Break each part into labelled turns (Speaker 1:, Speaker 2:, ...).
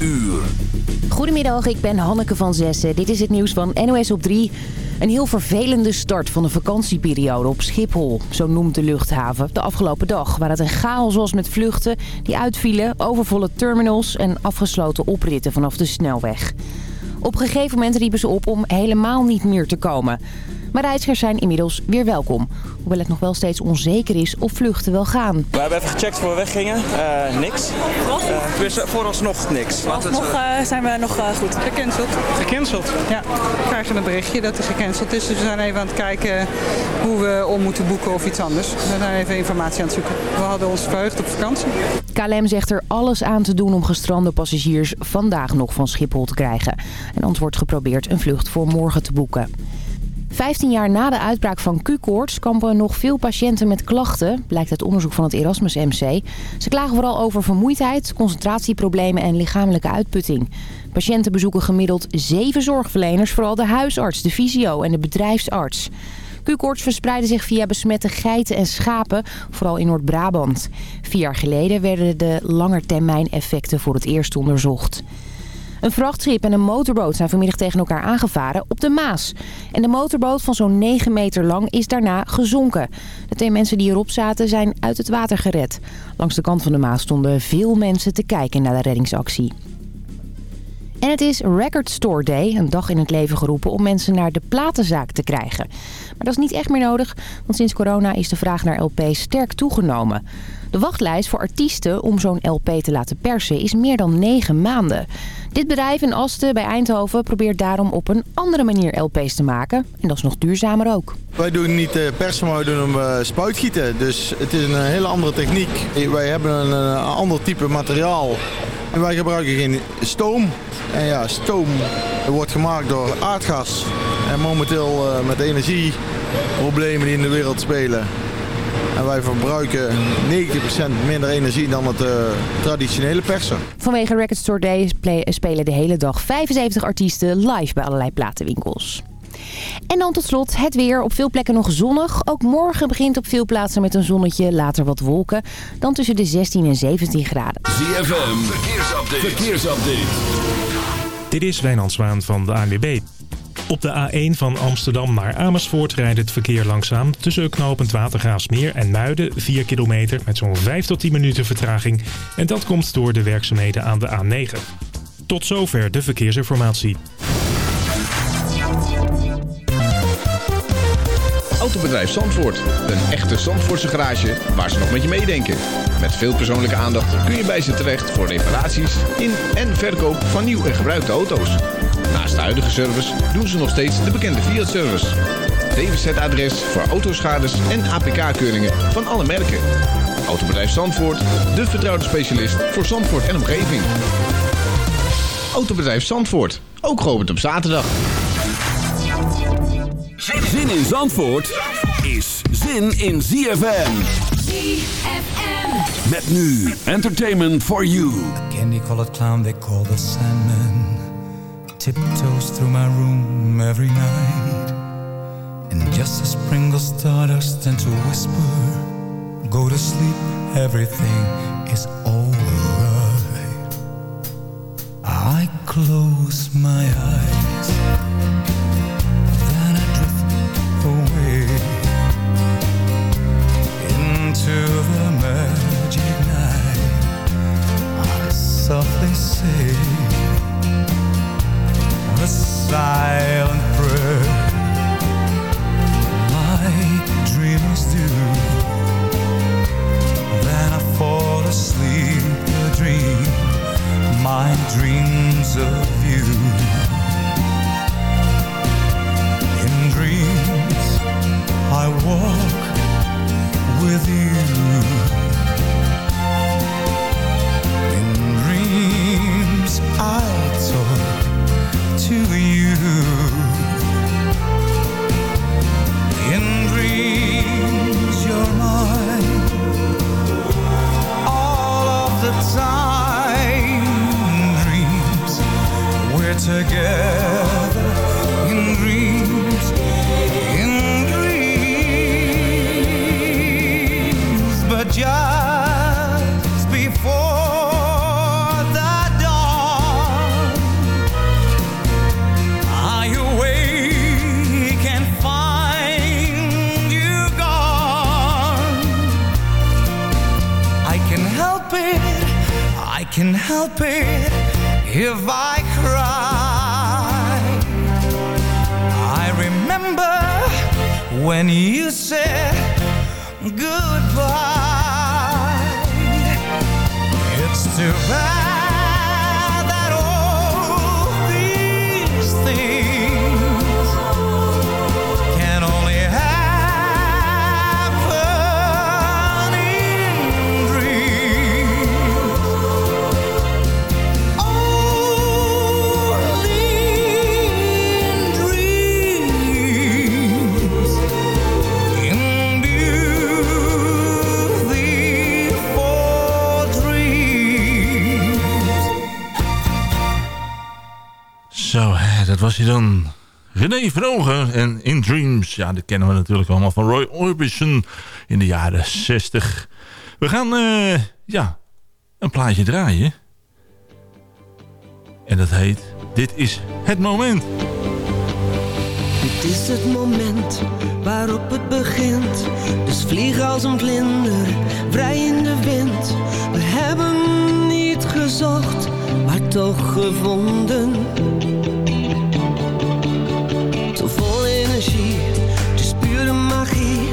Speaker 1: uur.
Speaker 2: Goedemiddag, ik ben Hanneke van Zessen. Dit is het nieuws van NOS op 3. Een heel vervelende start van de vakantieperiode op Schiphol. Zo noemt de luchthaven de afgelopen dag. Waar het een chaos was met vluchten die uitvielen, overvolle terminals en afgesloten opritten vanaf de snelweg. Op een gegeven moment riepen ze op om helemaal niet meer te komen. Maar reizigers zijn inmiddels weer welkom. Hoewel het nog wel steeds onzeker is of vluchten wel gaan.
Speaker 3: We hebben even gecheckt voor we weggingen. Uh, niks. Uh, dus vooralsnog niks.
Speaker 4: Vooralsnog uh, zijn we nog goed.
Speaker 5: Gecanceld. Gecanceld? Ja. We krijgen een berichtje dat het gecanceld is. Dus we zijn even aan het kijken hoe we om moeten boeken of iets anders. We zijn even informatie aan het zoeken. We hadden ons verheugd op vakantie.
Speaker 2: KLM zegt er alles aan te doen om gestrande passagiers vandaag nog van Schiphol te krijgen. En anders wordt geprobeerd een vlucht voor morgen te boeken. 15 jaar na de uitbraak van Q-koorts kampen nog veel patiënten met klachten, blijkt uit onderzoek van het Erasmus MC. Ze klagen vooral over vermoeidheid, concentratieproblemen en lichamelijke uitputting. Patiënten bezoeken gemiddeld zeven zorgverleners, vooral de huisarts, de fysio en de bedrijfsarts. Q-koorts verspreidde zich via besmette geiten en schapen, vooral in Noord-Brabant. Vier jaar geleden werden de langetermijn effecten voor het eerst onderzocht. Een vrachtschip en een motorboot zijn vanmiddag tegen elkaar aangevaren op de Maas. En de motorboot van zo'n 9 meter lang is daarna gezonken. De twee mensen die erop zaten zijn uit het water gered. Langs de kant van de Maas stonden veel mensen te kijken naar de reddingsactie. En het is Record Store Day, een dag in het leven geroepen om mensen naar de platenzaak te krijgen. Maar dat is niet echt meer nodig, want sinds corona is de vraag naar LP's sterk toegenomen. De wachtlijst voor artiesten om zo'n LP te laten persen is meer dan 9 maanden. Dit bedrijf in Asten bij Eindhoven probeert daarom op een andere manier LP's te maken. En dat is nog duurzamer ook.
Speaker 6: Wij doen niet persen, maar we doen hem spuitgieten. Dus het is een hele andere techniek. Wij hebben een ander type materiaal. En wij gebruiken geen stoom. En ja, stoom wordt gemaakt door aardgas. En momenteel met energieproblemen die in de wereld spelen... En wij verbruiken 90% minder energie dan het uh, traditionele persen.
Speaker 2: Vanwege Record Store Day spelen de hele dag 75 artiesten live bij allerlei platenwinkels. En dan tot slot het weer. Op veel plekken nog zonnig. Ook morgen begint op veel plaatsen met een zonnetje. Later wat wolken. Dan tussen de 16 en 17 graden.
Speaker 1: ZFM, verkeersupdate. verkeersupdate.
Speaker 7: Dit is Wijnand Zwaan van de ANWB. Op de A1 van Amsterdam naar Amersfoort rijdt het verkeer langzaam. Tussen knooppunt Watergraafsmeer en Muiden 4 kilometer met zo'n 5 tot 10 minuten vertraging. En dat komt door de werkzaamheden aan de A9. Tot zover de verkeersinformatie.
Speaker 8: Autobedrijf Zandvoort. Een echte Zandvoortse garage waar ze nog met je meedenken. Met veel persoonlijke aandacht kun je bij ze terecht voor reparaties in en verkoop van nieuw en gebruikte auto's. Naast de huidige service doen ze nog steeds de bekende Fiat-service. DWZ-adres voor autoschades en APK-keuringen van alle merken. Autobedrijf Zandvoort, de vertrouwde specialist voor Zandvoort en omgeving. Autobedrijf Zandvoort, ook geopend op zaterdag.
Speaker 1: Zin in Zandvoort is zin in ZFM.
Speaker 9: ZFM.
Speaker 1: Met nu Entertainment for You.
Speaker 10: A candy-colored clown they call the Sandman. Tiptoes through my room every night. And just as sprinkle stardust tend to whisper Go to sleep, everything is alright. I close my eyes Then I drift away Into the magic night. I softly say
Speaker 9: was hij dan. René Vroger en In Dreams. Ja, dat kennen we natuurlijk allemaal van Roy Orbison in de jaren 60. We gaan, eh, ja, een plaatje draaien. En dat heet Dit is het moment.
Speaker 11: Dit is het moment waarop het begint. Dus vlieg als een vlinder, vrij in de wind. We hebben niet gezocht, maar toch gevonden. Energie, het is pure magie.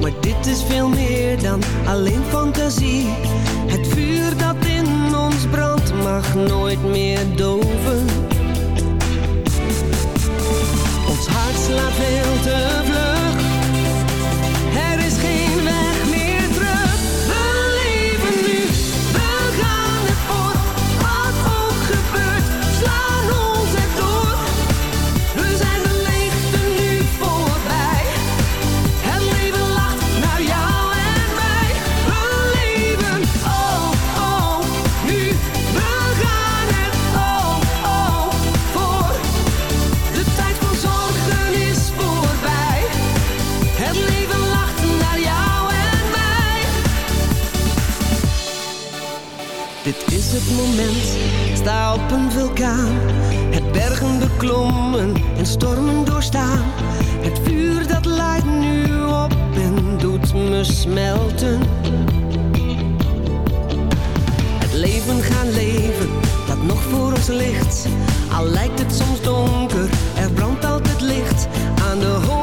Speaker 11: Maar dit is veel meer dan alleen fantasie. Het vuur dat in ons brandt mag nooit meer doven. Ons hart slaat veel te vlug. Een vulkaan. Het bergen beklommen en stormen doorstaan. Het vuur dat leidt nu op en doet me smelten. Het leven gaan leven, dat nog voor ons ligt. Al lijkt het soms donker, er brandt altijd licht. Aan de horizon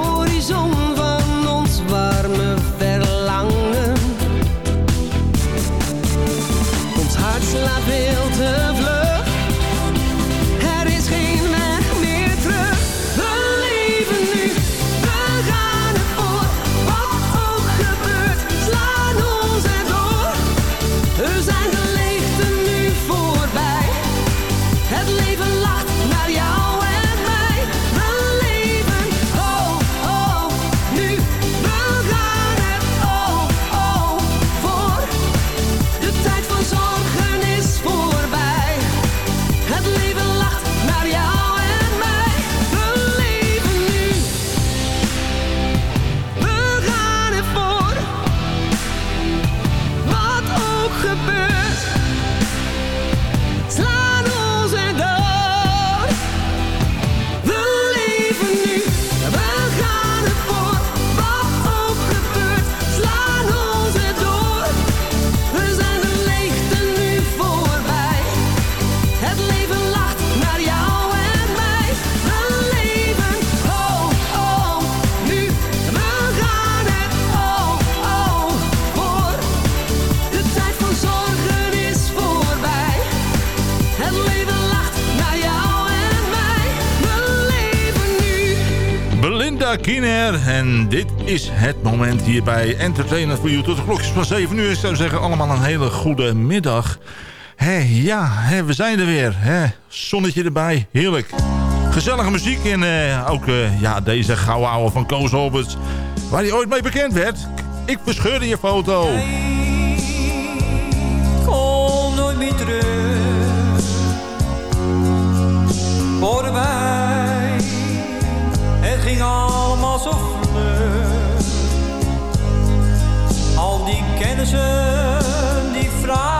Speaker 11: En
Speaker 9: dit is het moment hier bij Entertainer for You. Tot de klokjes van 7 uur. Ik zou zeggen allemaal een hele goede middag. Hé, ja, we zijn er weer. Zonnetje erbij, heerlijk. Gezellige muziek en eh, ook eh, ja, deze gouden ouwe van Koos Alberts. Waar hij ooit mee bekend werd. Ik verscheurde je foto.
Speaker 10: Kom nooit meer terug. Vlug. Al die kennissen die vragen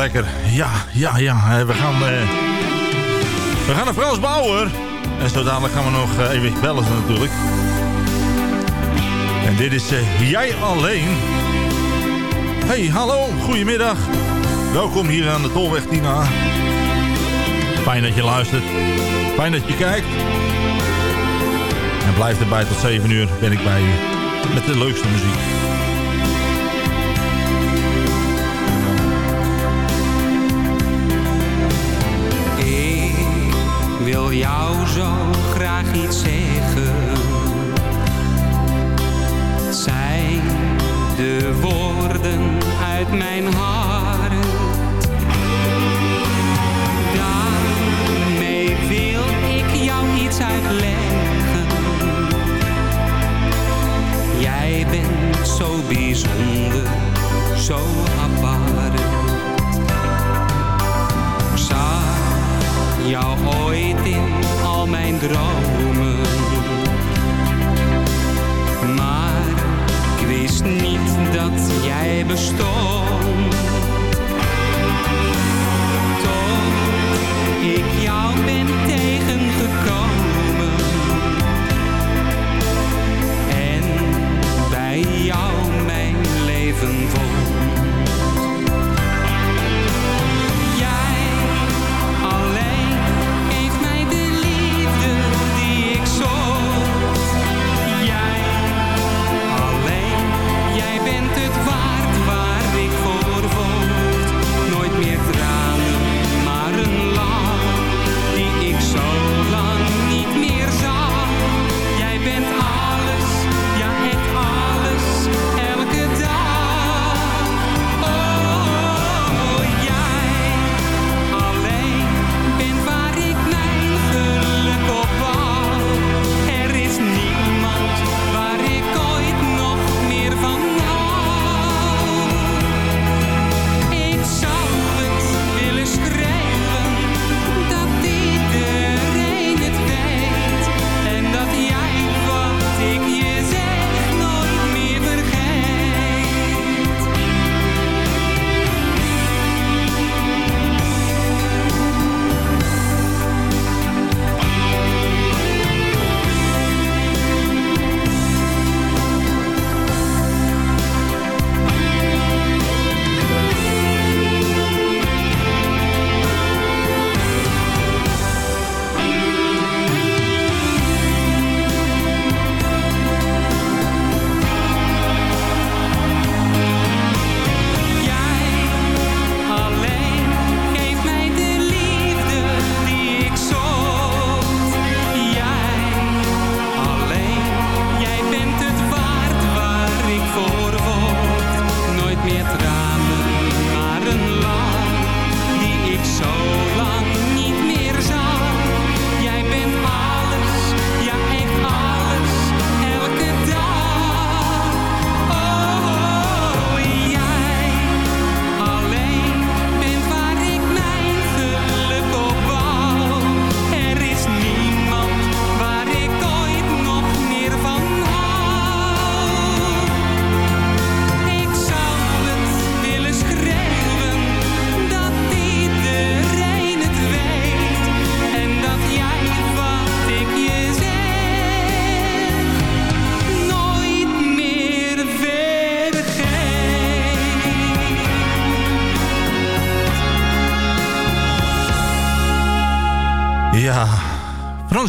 Speaker 9: lekker. Ja, ja, ja. We gaan, eh, we gaan naar Frans Bauer. En zo dadelijk gaan we nog eh, even bellen natuurlijk. En dit is eh, Jij Alleen. Hey, hallo. Goedemiddag. Welkom hier aan de Tolweg Tina. Fijn dat je luistert. Fijn dat je kijkt. En blijf erbij tot 7 uur ben ik bij u. Met de leukste muziek.
Speaker 12: Iets zeggen. Zijn de woorden uit mijn hart. Daarmee wil ik jou iets uitleggen. Jij bent zo bijzonder, zo apart. Jou ooit in mijn dromen. Maar ik wist niet dat jij bestond. Tot ik jou ben tegengekomen. En bij jou mijn leven vond.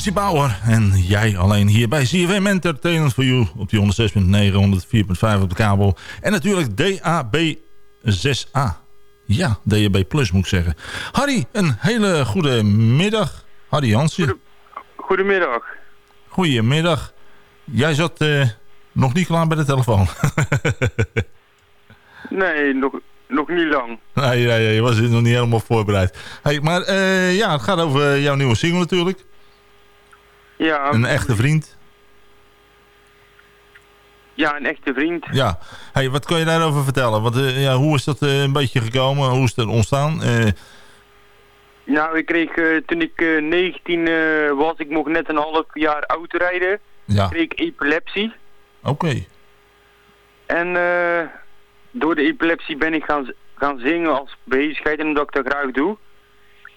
Speaker 9: Fransie Bauer en jij alleen hier bij CFM Entertainment for You op die 106.9, 104.5 op de kabel. En natuurlijk DAB 6A. Ja, DAB Plus moet ik zeggen. Harry, een hele goede middag. Harry Jansen.
Speaker 13: Goedemiddag.
Speaker 9: Goedemiddag. Jij zat eh, nog niet klaar bij de telefoon.
Speaker 13: Nee, nog, nog niet lang.
Speaker 9: nee, nee, nee, je was nog niet helemaal voorbereid. Hey, maar eh, ja, het gaat over jouw nieuwe single natuurlijk.
Speaker 13: Ja,
Speaker 9: Een echte vriend.
Speaker 13: ja een echte vriend.
Speaker 9: Ja. Hey, wat kan je daarover vertellen? Wat, eh, ja, hoe is dat eh, een beetje gekomen? Hoe is het ontstaan? Eh,
Speaker 13: Nou, ik kreeg toen ik eh, 19 eh, was, ik mocht net een half jaar autorijden.
Speaker 9: Ja.
Speaker 13: Kreeg ik epilepsie.
Speaker 9: Oké.
Speaker 13: En eh, door de epilepsie ben ik gaan, gaan zingen als bezigheid en omdat ik dat graag doe.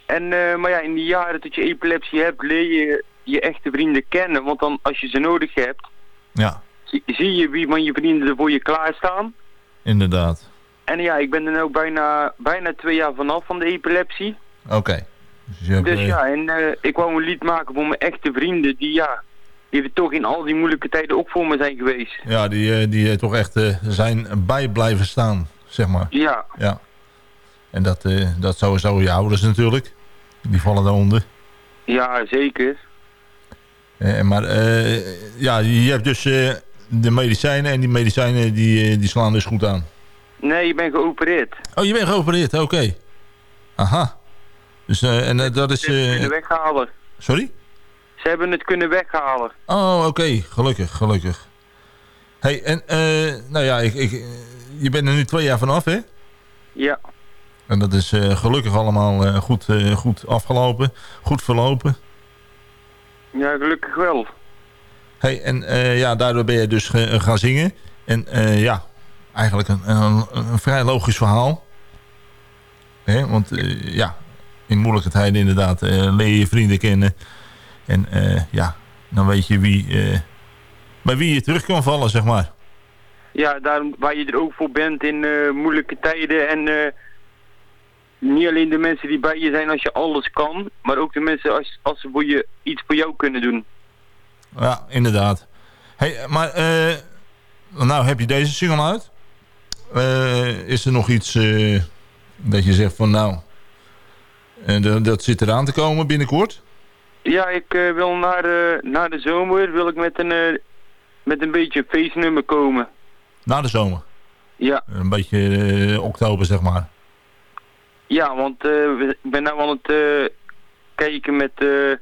Speaker 13: En, maar ja, in die jaren dat je epilepsie hebt, leer je je echte vrienden kennen. Want dan, als je ze nodig hebt,
Speaker 9: Ja,
Speaker 13: zie, zie je wie van je vrienden er voor je klaarstaan.
Speaker 9: inderdaad.
Speaker 13: En ja, ik ben er nu bijna, bijna twee jaar vanaf van de epilepsie.
Speaker 9: Oké. Dus, hebt,
Speaker 13: Dus
Speaker 9: eh,
Speaker 13: ja, en eh, ik wou een lied maken voor mijn echte vrienden die ja, die er toch in al die moeilijke tijden ook voor me zijn geweest.
Speaker 9: ja, die, eh, die toch echt zijn bij blijven staan, zeg maar.
Speaker 13: Ja,
Speaker 9: Ja. En dat, eh, dat sowieso je ouders natuurlijk. Die vallen daaronder.
Speaker 13: ja zeker.
Speaker 9: Eh, maar eh, ja, je hebt dus eh, de medicijnen en die medicijnen die, die slaan dus goed aan.
Speaker 13: Nee, ik ben geopereerd.
Speaker 9: Oh, je bent geopereerd, oké. Aha. Dus, en dat is...
Speaker 13: Ze hebben het kunnen weghalen.
Speaker 9: sorry?
Speaker 13: Ze hebben het kunnen weghalen.
Speaker 9: Oh, oké. Gelukkig, gelukkig. hey, en nou ja, ik, ik, je bent er nu twee jaar vanaf, hè?
Speaker 13: Ja,
Speaker 9: En dat is gelukkig allemaal goed, goed afgelopen, goed verlopen.
Speaker 13: Ja gelukkig wel.
Speaker 9: hey, en eh, ja, daardoor ben je dus ge- gaan zingen. En eh, ja, eigenlijk een, een, een vrij logisch verhaal. Hè? Want eh, ja, in moeilijke tijden inderdaad eh, leer je vrienden kennen. En eh, ja, dan weet je wie, eh, bij wie je terug kan vallen, zeg maar.
Speaker 13: Ja, daarom waar je er ook voor bent in eh, moeilijke tijden en eh, niet alleen de mensen die bij je zijn als je alles kan, maar ook de mensen als, als ze voor je iets voor jou kunnen doen.
Speaker 9: Ja, inderdaad. Hey, maar eh, nou heb je deze single uit. Eh, is er nog iets eh, dat je zegt van nou, dat- zit eraan te komen binnenkort?
Speaker 13: Ja, ik wil naar, na de zomer wil ik met een, met een beetje feestnummer komen.
Speaker 9: Na de zomer.
Speaker 13: Ja,
Speaker 9: Een beetje oktober zeg maar.
Speaker 13: Ja want eh, we- ik ben nou aan het eh, kijken met, eh,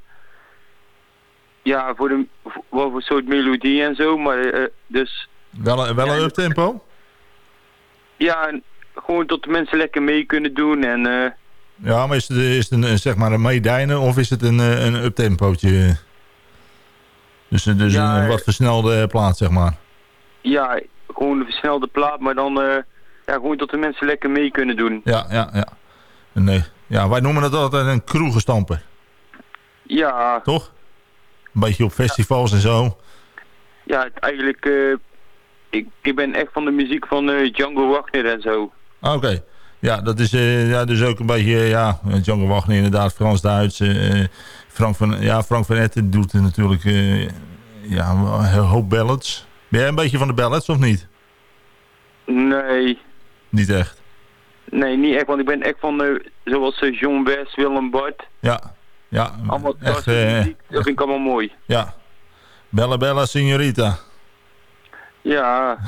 Speaker 13: ja, voor de, voor, wat voor soort melodie en zo, maar eh, dus,
Speaker 9: Wel, een- wel een uptempo?
Speaker 13: ja, en gewoon tot de mensen lekker mee kunnen doen en,
Speaker 9: Ja, maar is het, is het een, zeg maar een meedijnen of is het een, een uptempootje? Dus, dus
Speaker 13: Ja,
Speaker 9: een wat versnelde plaat zeg maar.
Speaker 13: ja, gewoon een versnelde plaat, maar dan, ja, gewoon tot de mensen lekker mee kunnen doen.
Speaker 9: Ja, ja, ja. Nee. Ja, wij noemen het altijd een kroegenstamper.
Speaker 13: Ja,
Speaker 9: Toch? Een beetje op festivals en zo.
Speaker 13: ja, eigenlijk, eh, ik, ik ben echt van de muziek van eh, Django Wagner en zo.
Speaker 9: Ah, Oké. Ja, dat is eh, ja, dus ook een beetje, ja, Django Wagner inderdaad, Frans-Duits. Frank van, ja, Frank van Etten doet natuurlijk, ja, een hoop ballads. Ben jij een beetje van de ballads of niet?
Speaker 13: Nee,
Speaker 9: Niet echt.
Speaker 13: Nee, niet echt, want ik ben echt van, eh, zoals eh, John West, Willem Bart,
Speaker 9: Ja, ja,
Speaker 13: allemaal
Speaker 9: echt, eh,
Speaker 13: muziek, dat vind ik allemaal mooi.
Speaker 9: ja. Bella Bella Signorita.
Speaker 13: Ja,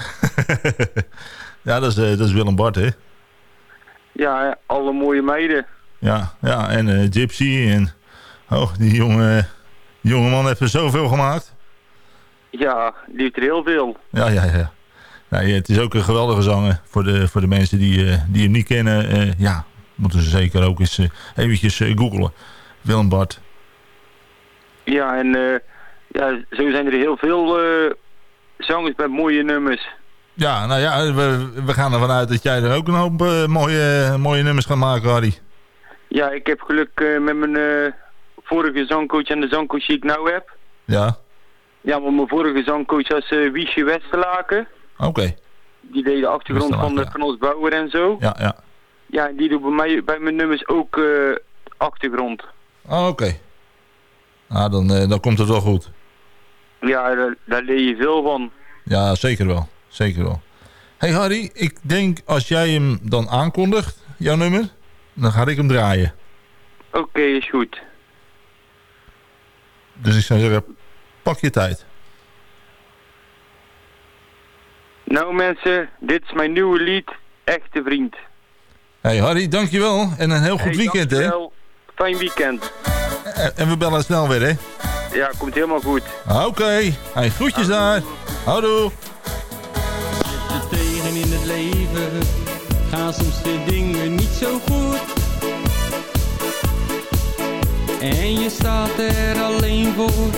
Speaker 9: ja, dat is, dat is Willem Bart, hè?
Speaker 13: ja, alle mooie meiden.
Speaker 9: Ja, ja en Gypsy en... Oh, die jonge, jonge man heeft er zoveel gemaakt.
Speaker 13: Ja, die heeft er heel veel.
Speaker 9: Ja, ja, ja. Nee, het is ook een geweldige zanger. Voor de, voor de mensen die, eh, die hem niet kennen, eh, ja, moeten ze zeker ook eens eh, eventjes googlen. Willem Bart.
Speaker 13: Ja, en ja, zo zijn er heel veel zangers met mooie nummers.
Speaker 9: Ja, nou ja, we, we gaan ervan uit dat jij er ook een hoop mooie, mooie nummers gaat maken, Harry.
Speaker 13: Ja, ik heb geluk met mijn vorige zangcoach en de zangcoach die ik nou heb.
Speaker 9: Ja,
Speaker 13: Ja, want mijn vorige zangcoach was Wiesje Westerlaken.
Speaker 9: Oké.
Speaker 13: Die deed de achtergrond van, de, van ons bouwer en zo.
Speaker 9: Ja, ja.
Speaker 13: Ja, en die doet bij mij bij mijn nummers ook eh, achtergrond.
Speaker 9: Oh, oké. Ah, dan, eh, dan komt het wel goed.
Speaker 13: Ja, daar, daar leer je veel van.
Speaker 9: Ja, zeker wel. Zeker wel. hey Harry, ik denk als jij hem dan aankondigt, jouw nummer, dan ga ik hem draaien.
Speaker 13: Oké, is goed.
Speaker 9: Dus ik zou zeggen, pak je tijd.
Speaker 13: Nou mensen, dit is mijn nieuwe lied, Echte Vriend.
Speaker 9: hey Harry, dankjewel. En een heel goed
Speaker 13: Hey,
Speaker 9: weekend, hè?
Speaker 13: dankjewel. Fijn weekend.
Speaker 9: En, en we bellen snel weer, hè?
Speaker 13: Ja, komt helemaal goed.
Speaker 9: Oké. Hey, groetjes daar. Houdoe.
Speaker 12: te tegen in het leven gaan soms de dingen niet zo goed. En je staat er alleen voor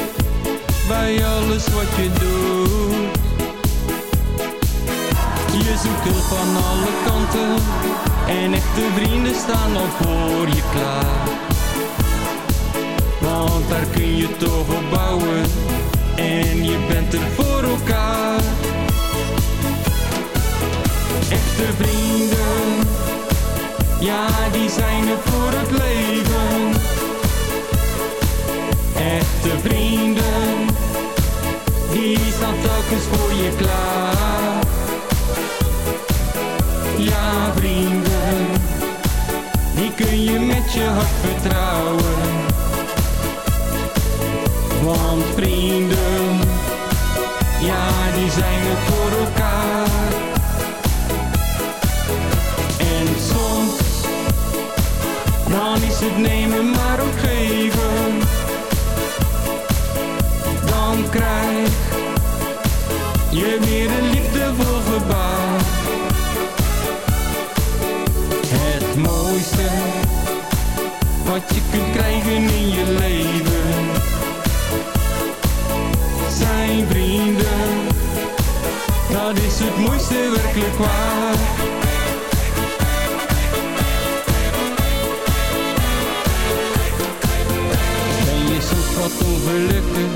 Speaker 12: bij alles wat je doet. Je zoekt hulp van alle kanten en echte vrienden staan al voor je klaar. Want daar kun je toch op bouwen en je bent er voor elkaar. Echte vrienden, ja die zijn er voor het leven. Echte vrienden, die staan telkens voor je klaar. Vertrouwen. Want vrienden, ja die zijn er voor elkaar. En soms, dan is het nemen maar ook geven. Dan krijg je weer een werkelijk. Ben je soms wat ongelukkig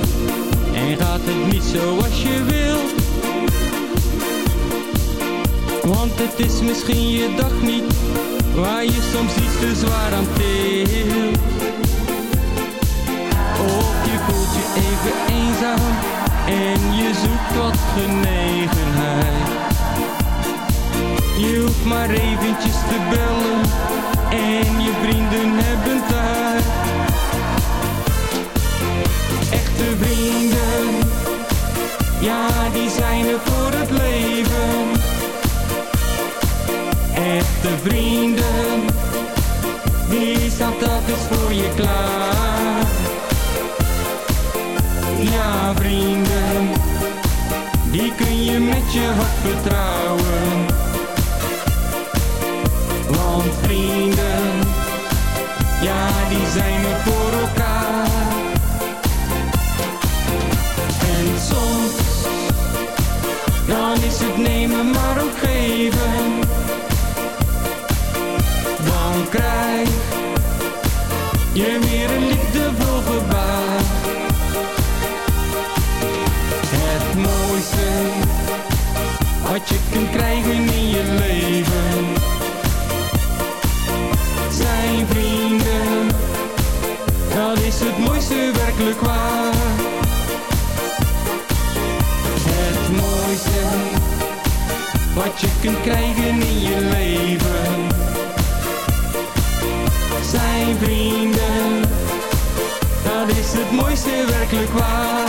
Speaker 12: en gaat het niet zoals je wil? Want het is misschien je dag niet waar je soms iets te zwaar aan tilt. Of je voelt je even eenzaam en je zoekt wat genegenheid. Je hoeft maar eventjes te bellen en je vrienden hebben tijd. Echte vrienden, ja die zijn er voor het leven. Echte vrienden, die staan telkens voor je klaar. Ja vrienden, die kun je met je hart vertrouwen. Vrienden, ja die zijn er voor elkaar. En soms, dan is het nemen maar ook geven. Dan krijg je weer een liefdevol gebaar. Het mooiste wat je kunt krijgen in je kunt krijgen in je leven zijn vrienden. Dat is het mooiste werkelijk waar.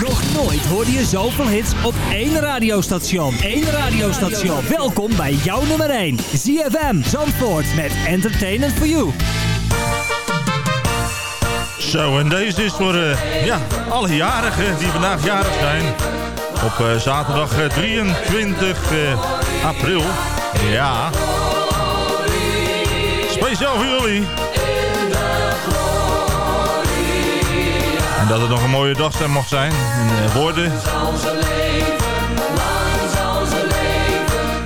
Speaker 14: Nog nooit hoorde je zoveel hits op één radiostation. Eén radiostation. Welkom bij jouw nummer 1. ZFM Zandvoort met Entertainment for You.
Speaker 9: Zo, en deze is voor eh, ja, alle jarigen die vandaag jarig zijn. Op eh, zaterdag eh, 23 eh, april. Ja. Speciaal voor jullie. En dat het nog een mooie dag zijn mag zijn. En worden.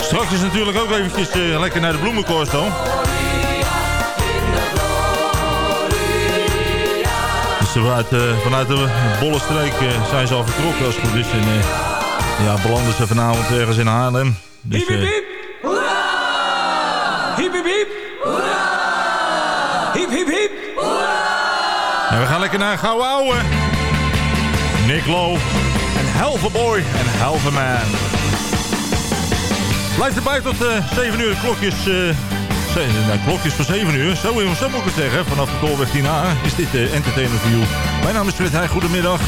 Speaker 9: Straks is natuurlijk ook eventjes lekker naar de bloemencorso. Dus vanuit, vanuit de Bollenstreek eh, zijn ze al vertrokken als het goed is. En, eh, ja, belanden ze vanavond ergens in Haarlem. Dus, eh, hiep, hiep. Hiep, hiep, hiep.
Speaker 15: En we gaan lekker naar Gouwe Ouwe. Nick Lowe. En a boy en a man. Blijf erbij tot uh, 7 uur. Klokjes, uh, nee, klokjes voor 7 uur. Zo, zo moet ik het zeggen. Vanaf de Tolweg 10A is dit uh, Entertainment View. Mijn naam is Fred Heij. Goedemiddag.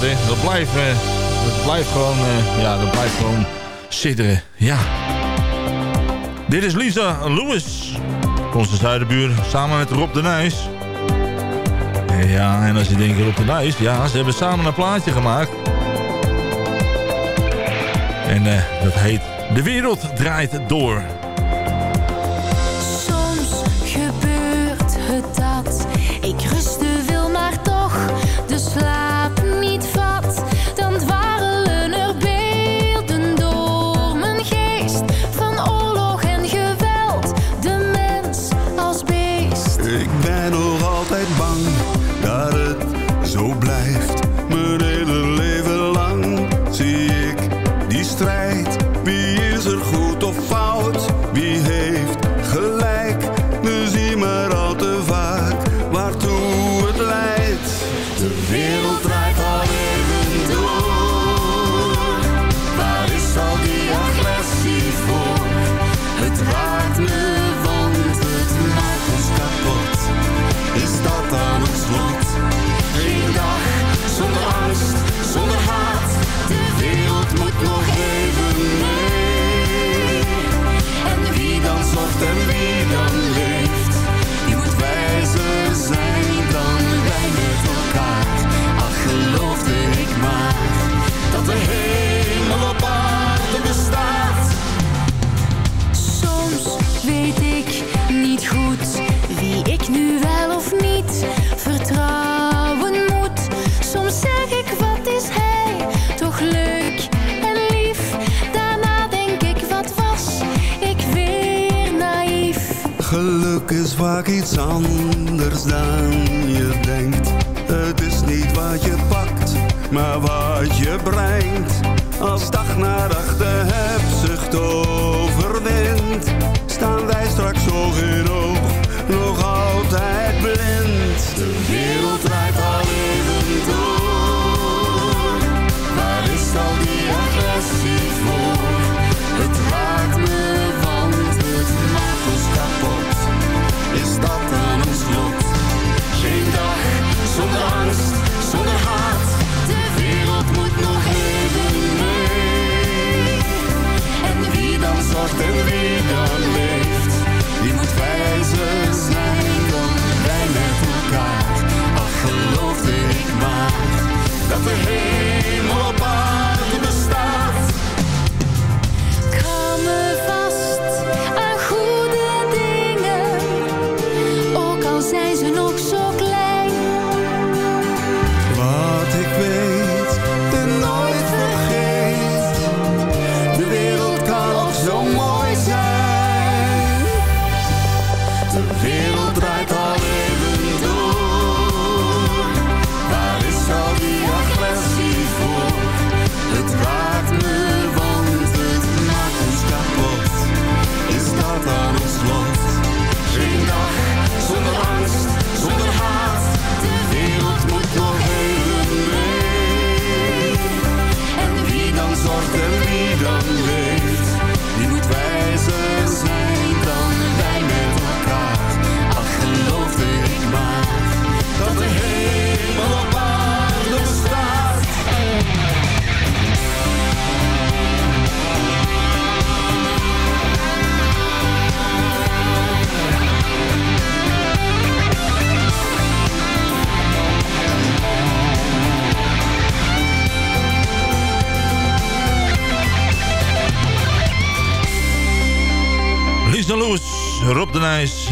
Speaker 15: Dat blijft, uh, dat blijft gewoon, uh, ja, dat blijft gewoon sidderen. Ja. Dit is Lisa Lewis, onze zuidenbuur, samen met Rob de Nijs. Ja, en als je denkt Rob de Nijs, ja, ze hebben samen een plaatje gemaakt. En dat heet De Wereld Draait Door.
Speaker 16: iets anders dan je denkt. Het is niet wat je pakt, maar wat je brengt. Als dag na dag de hebzucht overwint,
Speaker 9: staan wij straks oog in oog, nog altijd blind.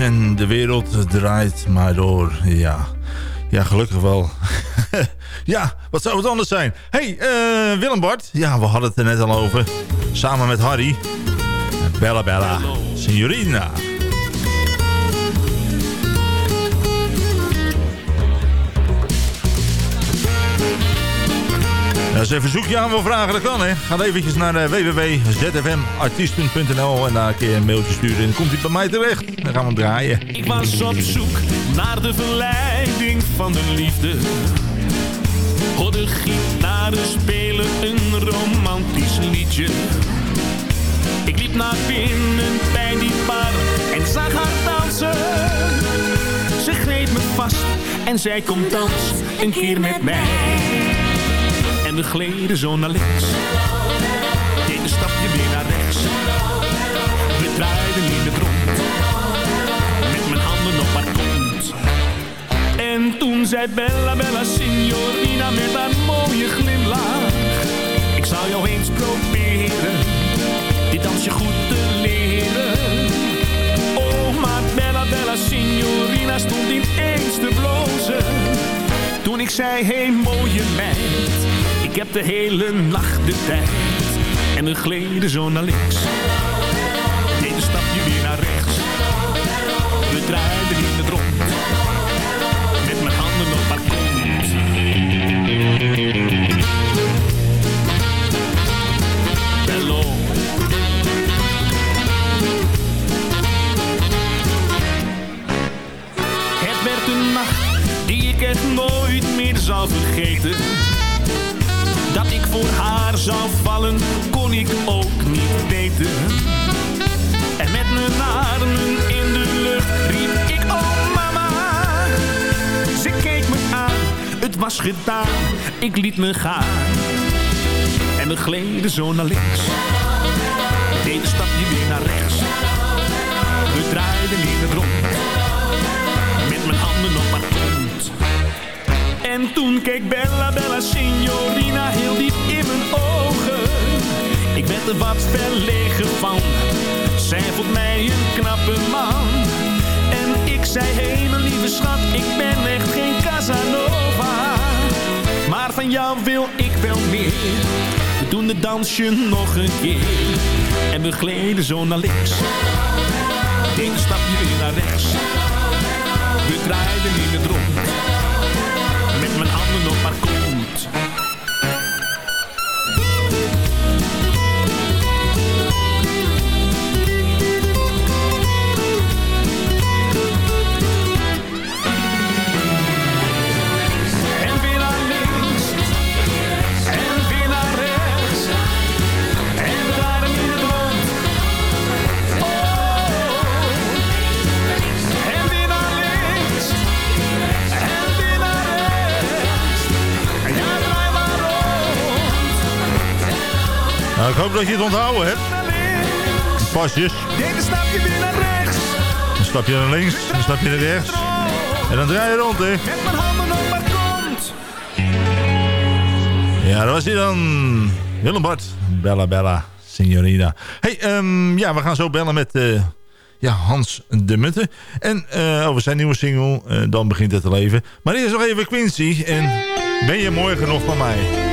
Speaker 9: En de wereld draait maar door. Ja, ja gelukkig wel. ja, wat zou het anders zijn? hey, uh, Willem Bart. Ja, we hadden het er net al over. Samen met Harry. Bella Bella, Signorina. Als je een verzoekje aan wil vragen, dat kan hè. Ga eventjes naar uh, www.zfmartiesten.nl en daar kun je een mailtje sturen. En dan komt hij bij mij terecht. Dan gaan we hem draaien.
Speaker 17: Ik was op zoek naar de verleiding van de liefde. Hoorde gitaren spelen een romantisch liedje. Ik liep naar binnen bij die bar en zag haar dansen. Ze greep me vast en zei kom dans een keer met mij. En we gleden zo naar links. Deed een stapje weer naar rechts. We draaiden in het rond. Met mijn handen op haar kont. En toen zei Bella Bella Signorina met haar mooie glimlach. Ik zou jou eens proberen. Dit dansje goed te leren. Oh, maar Bella Bella Signorina stond niet eens te blozen. Toen ik zei, hey, mooie meid ik heb de hele nacht de tijd. En we gleden zo naar links. Een stapje weer naar rechts. We draaiden in het rond. Met mijn handen op haar kont. Bello. Het werd een nacht die ik echt nooit meer zal vergeten zou vallen, kon ik ook niet weten. En met mijn armen in de lucht riep ik, oh mama. Ze keek me aan, het was gedaan, ik liet me gaan. En we gleden zo naar links. Deed een stapje weer naar rechts. We draaiden in het rond. En toen keek Bella Bella Signorina heel diep in mijn ogen. Ik werd er wat verlegen van. Zij vond mij een knappe man. En ik zei, hé lieve schat, ik ben echt geen Casanova. Maar van jou wil ik wel meer. We doen het dansje nog een keer. En we gleden zo naar links. Eén stapje weer naar rechts. We draaiden in het rond met mijn
Speaker 9: ik hoop dat je het onthouden hebt. Pasjes.
Speaker 17: Deed een stapje weer naar rechts.
Speaker 9: Een stapje naar links, een stapje naar rechts. En dan draai je rond, hè.
Speaker 17: Met mijn handen op mijn kont.
Speaker 9: Ja, dat was hij dan. Willem Bart. Bella Bella, signorina. hey, ehm, ja, we gaan zo bellen met eh, ja, Hans de Mutte. En eh, over zijn nieuwe single, eh, Dan begint het te leven. Maar eerst nog even Quincy. En ben je morgen nog van mij?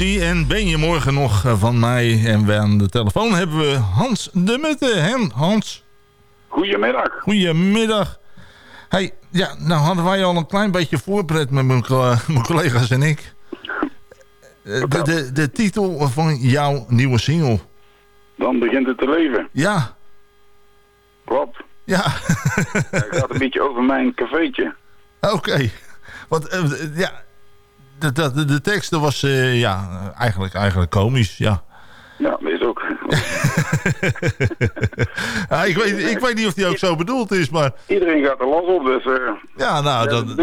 Speaker 11: En ben je morgen nog
Speaker 9: eh, van mij? En we aan de telefoon hebben we Hans de Mutte. Hen, Hans.
Speaker 18: Goedemiddag.
Speaker 9: Goedemiddag. Hey, ja, nou hadden wij al een klein beetje voorpret met mijn, mijn collega's en ik. Eh, De, de, de titel van jouw nieuwe single.
Speaker 18: Dan begint het te leven.
Speaker 9: Ja.
Speaker 18: Klopt.
Speaker 9: Ja.
Speaker 18: Het gaat een beetje over mijn cafeetje.
Speaker 9: Oké. Want eh, ja, de, de, de tekst dat was eh, ja, eigenlijk, eigenlijk komisch, ja.
Speaker 18: Ja, dat is ook.
Speaker 9: ja ik, weet, ik weet niet of die ook zo bedoeld is, maar
Speaker 18: Iedereen gaat er los op, dus... eh
Speaker 9: ja, nou, dan,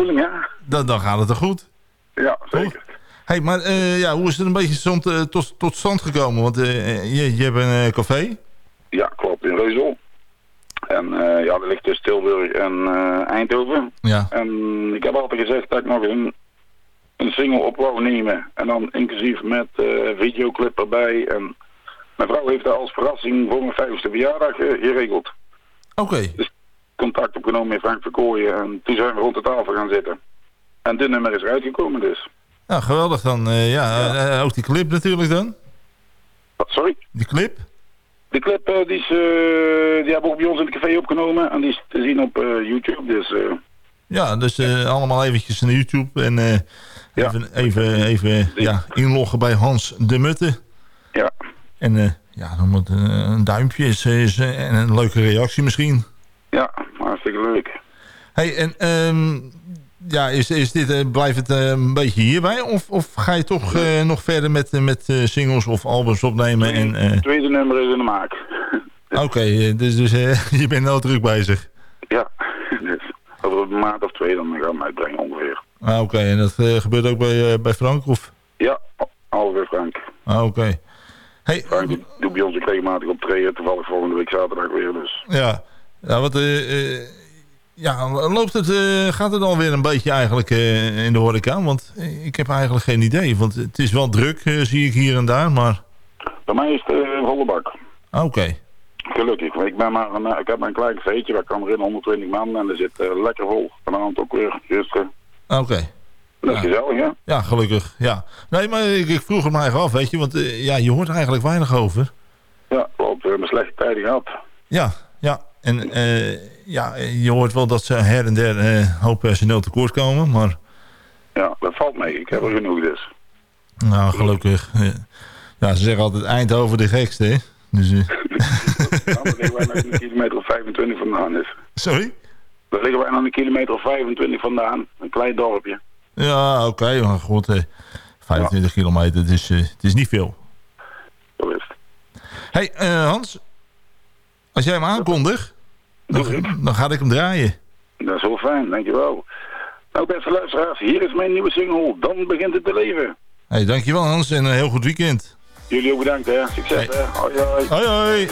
Speaker 9: dan, dan gaat het er goed.
Speaker 18: Ja, zeker.
Speaker 9: hey, maar eh, ja, hoe is het een beetje tot, tot, tot stand gekomen? Want je, je hebt een café.
Speaker 18: Ja, klopt, in Reuzel. En ja, dat ligt tussen Tilburg en Eindhoven.
Speaker 9: Ja.
Speaker 18: En ik heb altijd gezegd dat ik nog een, een single op wou nemen. En dan inclusief met eh, videoclip erbij. En mijn vrouw heeft dat als verrassing voor mijn vijfde verjaardag eh, geregeld.
Speaker 9: Oké.
Speaker 18: Dus contact opgenomen met Frank Verkooyen. En toen zijn we rond de tafel gaan zitten. En dit nummer is eruit gekomen dus.
Speaker 9: Nou, geweldig dan. eh, ja, ook die clip natuurlijk dan.
Speaker 18: Wat, sorry?
Speaker 9: Die clip?
Speaker 18: De clip die, is, die hebben we ook bij ons in het café opgenomen. En die is te zien op YouTube. Dus
Speaker 9: Ja, dus allemaal eventjes naar YouTube en eh, even, even, even ja, inloggen bij Hans de Mutte.
Speaker 18: Ja.
Speaker 9: En eh, ja, dan moet een, een duimpje is, is, eh, en een leuke reactie misschien.
Speaker 18: ja, hartstikke leuk.
Speaker 9: Hey, en ehm, ja, is, is dit, eh, blijft het eh, een beetje hierbij? Of, of ga je toch eh, nog verder met, eh, met eh, singles of albums opnemen? En, eh,
Speaker 18: Het tweede nummer is in de maak.
Speaker 9: Oké, eh, dus, dus eh, je bent nou druk bezig.
Speaker 18: Ja, dus over een maand of twee dan gaan we hem uitbrengen ongeveer.
Speaker 9: Ah, Oké, en dat eh, gebeurt ook bij, eh, bij Frank? Of?
Speaker 18: Ja, alweer Frank.
Speaker 9: Ah, Oké. Hey,
Speaker 18: Frank doet- bij ons ook regelmatig optreden. Toevallig volgende week zaterdag weer. Dus
Speaker 9: Ja, ja wat, eh, ja, loopt het, eh, gaat het alweer een beetje eigenlijk in de horeca? Want ik heb eigenlijk geen idee. Want het is wel druk, zie ik hier en daar, maar...
Speaker 18: bij mij is het een volle bak.
Speaker 9: Oké.
Speaker 18: Gelukkig. want Ik, ben maar een, ik heb maar een klein cafeetje. Waar kan erin 120 man. En er zit lekker vol. Vanavond ook weer. Gisteren.
Speaker 9: Oké.
Speaker 18: Dat is gezellig, hè?
Speaker 9: Ja, gelukkig. Ja. Nee, maar ik, ik vroeg het mij even af, weet je. Want eh, ja, je hoort er eigenlijk weinig over.
Speaker 18: Ja, klopt. We hebben slechte tijden gehad.
Speaker 9: Ja, ja. En eh, ja, je hoort wel dat ze her en der eh, een hoop personeel tekort komen. Maar
Speaker 18: Ja, dat valt mee. Ik heb er genoeg dus.
Speaker 9: nou, gelukkig. eh, ja, ze zeggen altijd Eindhoven de gekste, hè. Dus, eh,
Speaker 18: ik waar nog een kilometer of 25 vandaan is.
Speaker 9: Sorry?
Speaker 18: Daar liggen wij aan een kilometer of 25 vandaan. Een klein dorpje.
Speaker 9: Ja, oké. maar goed, eh, 25 kilometer, eh, het is niet veel.
Speaker 18: Zo is het.
Speaker 9: hey, eh, Hans. Als jij hem aankondigt, dan, dan ga ik hem draaien.
Speaker 18: Dat is wel fijn, dankjewel. Nou, beste luisteraars, hier is mijn nieuwe single. Dan begint het te leven.
Speaker 9: hey, dankjewel Hans en een heel goed weekend.
Speaker 18: Jullie ook bedankt, hè. Succes, hè. Hoi, hoi.
Speaker 9: Hoi, hoi.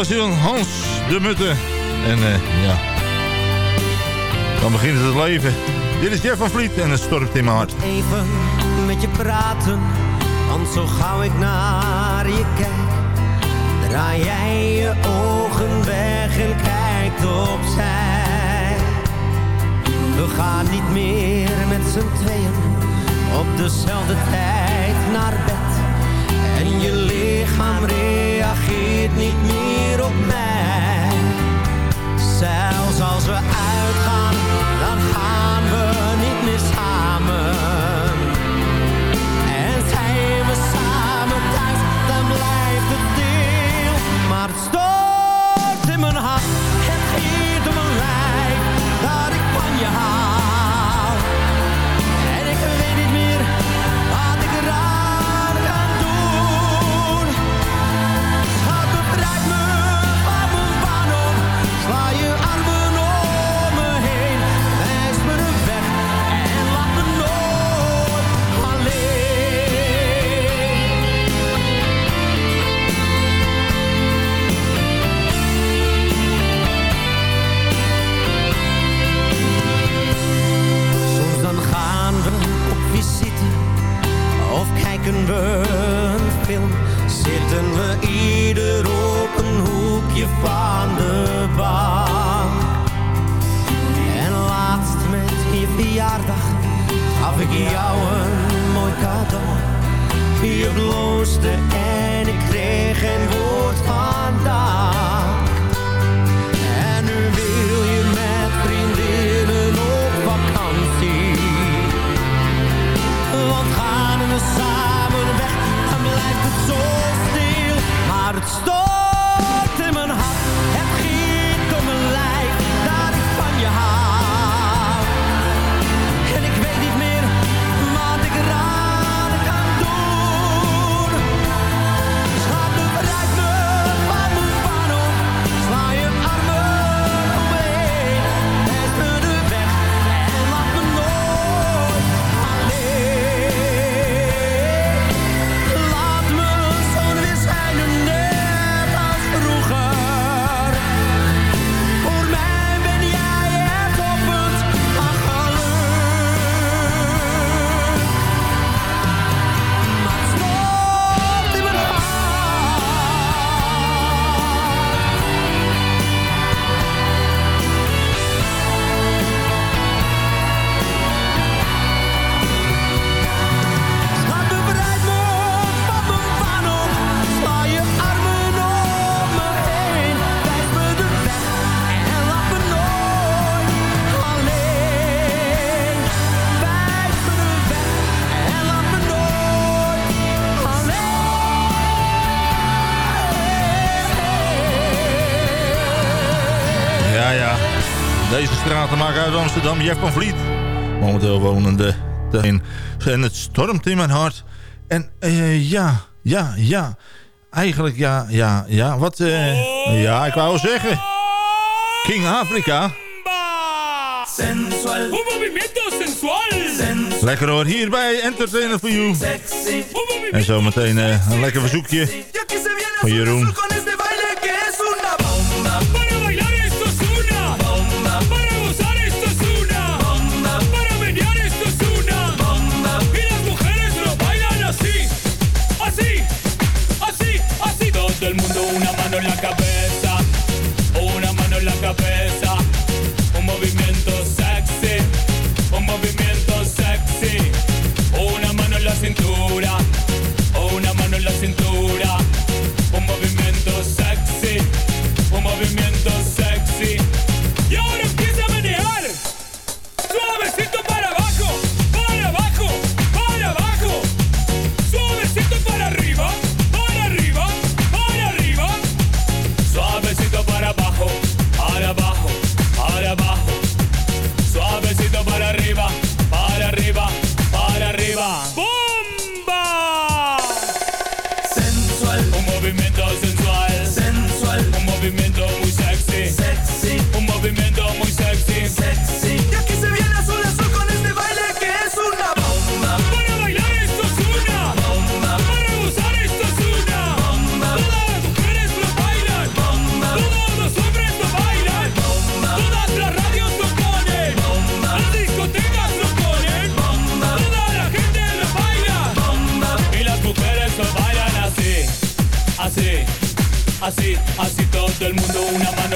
Speaker 9: Was Hans de Mutte. En eh, ja, dan begint het leven. Dit is Jeff van Vliet en het stormt in mijn hart.
Speaker 11: Even met je praten, want zo gauw ik naar je kijk, draai jij je ogen weg en kijkt opzij. We gaan niet meer met z'n tweeën op dezelfde tijd naar bed. En je lichaam reageert niet meer op mij. Zelfs als we uitgaan, dan gaan we niet meer samen. En zijn we samen thuis, dan blijft het stil. Maar het stoort in mijn hart, het in mijn lijf, dat ik van je hou. film, zitten we ieder op een hoekje van de
Speaker 9: baan. naam Jeff van Vliet. Momenteel wonende in. En het stormt in mijn hart. En uh, ja, ja, ja. Eigenlijk ja, ja, ja. Wat, eh, ja, ik wou zeggen. King Afrika. Lekker hoor, Hierbij Entertainer for You. En zometeen uh, een lekker verzoekje van Jeroen.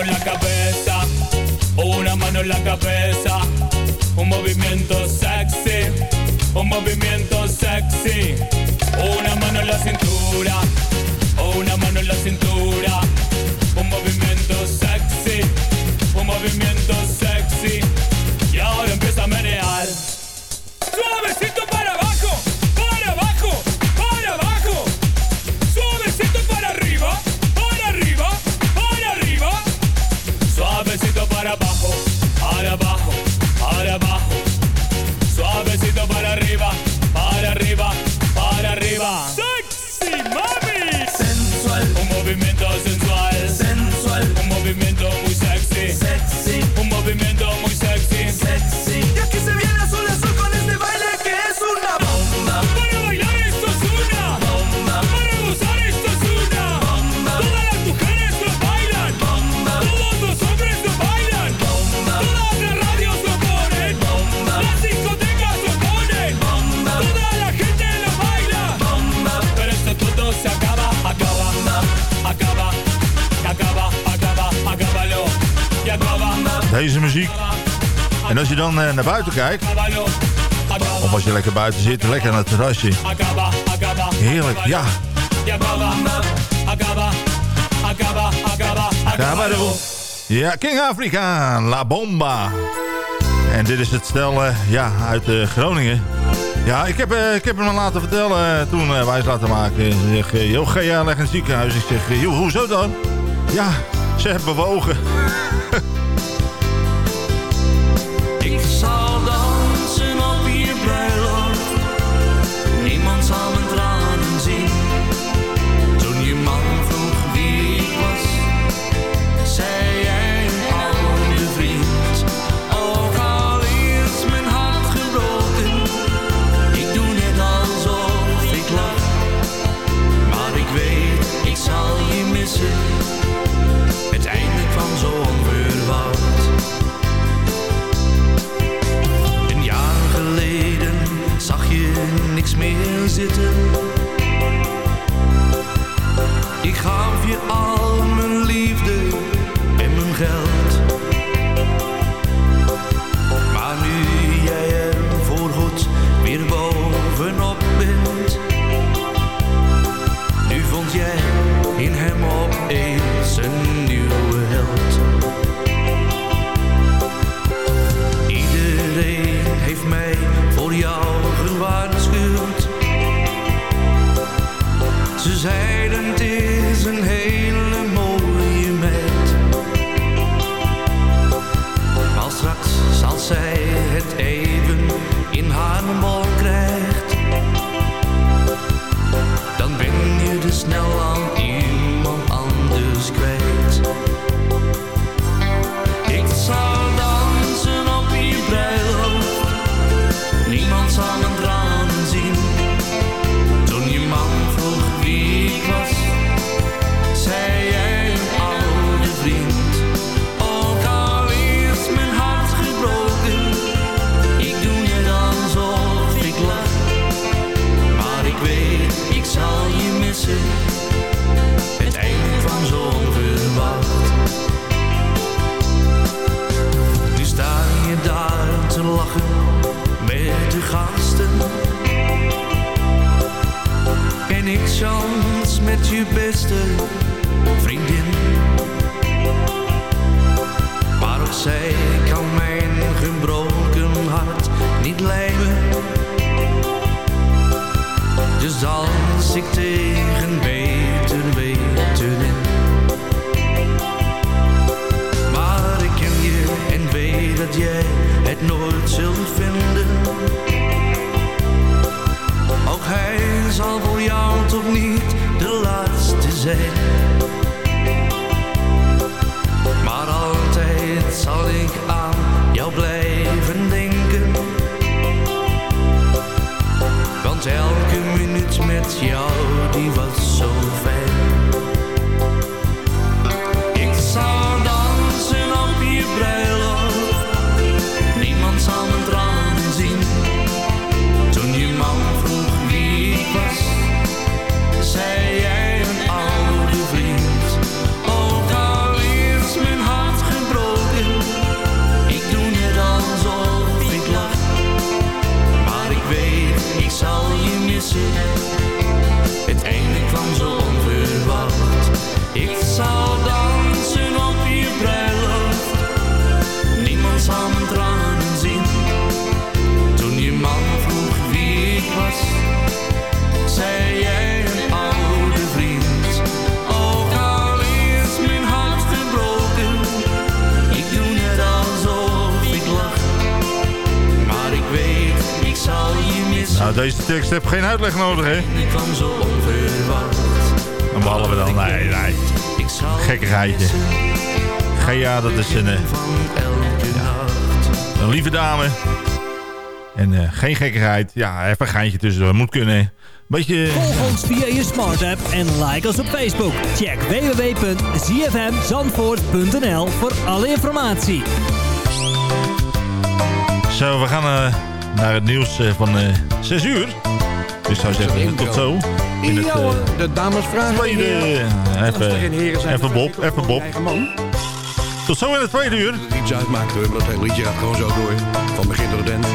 Speaker 19: en la cabeza, una mano en la cabeza, un movimiento sexy, un movimiento sexy, una mano en la cintura, una mano en la cintura, un movimiento sexy, un movimiento sexy.
Speaker 9: deze muziek. En als je dan eh, naar buiten kijkt... Of als je lekker buiten zit, lekker aan het terrasje. Heerlijk, ja. Ja, King Afrika, La Bomba. En dit is het stel eh, ja, uit eh, Groningen. Ja, ik heb, ik heb hem laten vertellen toen wij wijs laten maken. Zeg, zegt, joh, ga jij leggen een ziekenhuis? Ik zeg, joh, hoezo dan? Ja, ze hebben bewogen.
Speaker 20: Vriendin. Maar ook zij kan mijn gebroken hart niet lijmen. Dus als ik tegen
Speaker 9: Nou, deze tekst heeft geen uitleg nodig, hè?
Speaker 20: Ik kwam zo onverwacht.
Speaker 9: En behalve dan, nee, nee. Gekkigheidje. Gea, dat is een, eh, ja, een lieve dame. En eh, geen gekkigheid. Ja, even een geintje tussendoor. Moet kunnen. Beetje...
Speaker 14: Volg ons via je smart app en like ons op Facebook. Check www.zfmzandvoort.nl voor alle informatie.
Speaker 9: Zo, we gaan eh, naar het nieuws eh, van eh 6 uur. Dus ik zou zeggen, tot zo. In het, eh,
Speaker 21: hoor, de dames vragen.
Speaker 9: tweede... eh, even, even Bob, even Bob. Tot zo in het tweede uur.
Speaker 21: Dat het iets uitmaakt maar dat hele liedje gaat gewoon zo door. Van begin tot het eind.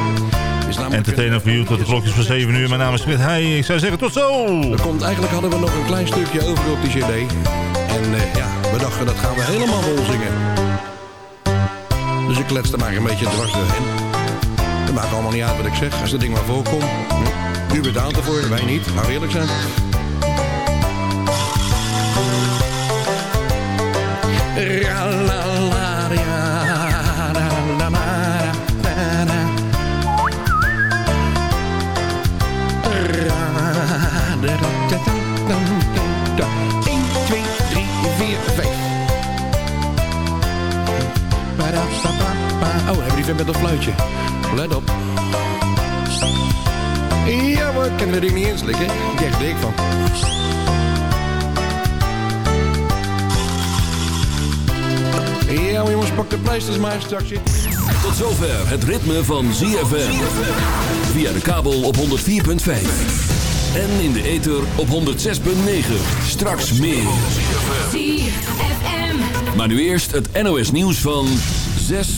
Speaker 9: Entertainer voor you tot de klokjes van 7 uur. Mijn naam is Smit. Hey, ik zou zeggen, tot zo.
Speaker 21: Er komt, eigenlijk hadden we nog een klein stukje over op die cd. En eh, ja, we dachten dat gaan we helemaal vol zingen. Dus ik klets er maar een beetje dwars doorheen. Maakt allemaal niet uit wat ik zeg. Als dat ding maar voorkomt. hm, U betaalt ervoor, wij niet. Nou eerlijk zijn. Ra, la, la, ria, ra, la, la, ra, ra, ra. Ra, da, da, da, da, da, da. 1, 2, 3, 4, 5. Ba-da, ba, ba, ba. Oh, hebben die vent met dat fluitje. Let op. Ja hoor, ik kan er niet inslikken. Ik krijg dik van. Ja, maar jongens, pak de pleisters maar straks.
Speaker 1: Tot zover het ritme van ZFM. Via de kabel op 104.5. En in de ether op 106.9. Straks meer. Maar nu eerst het NOS nieuws van 6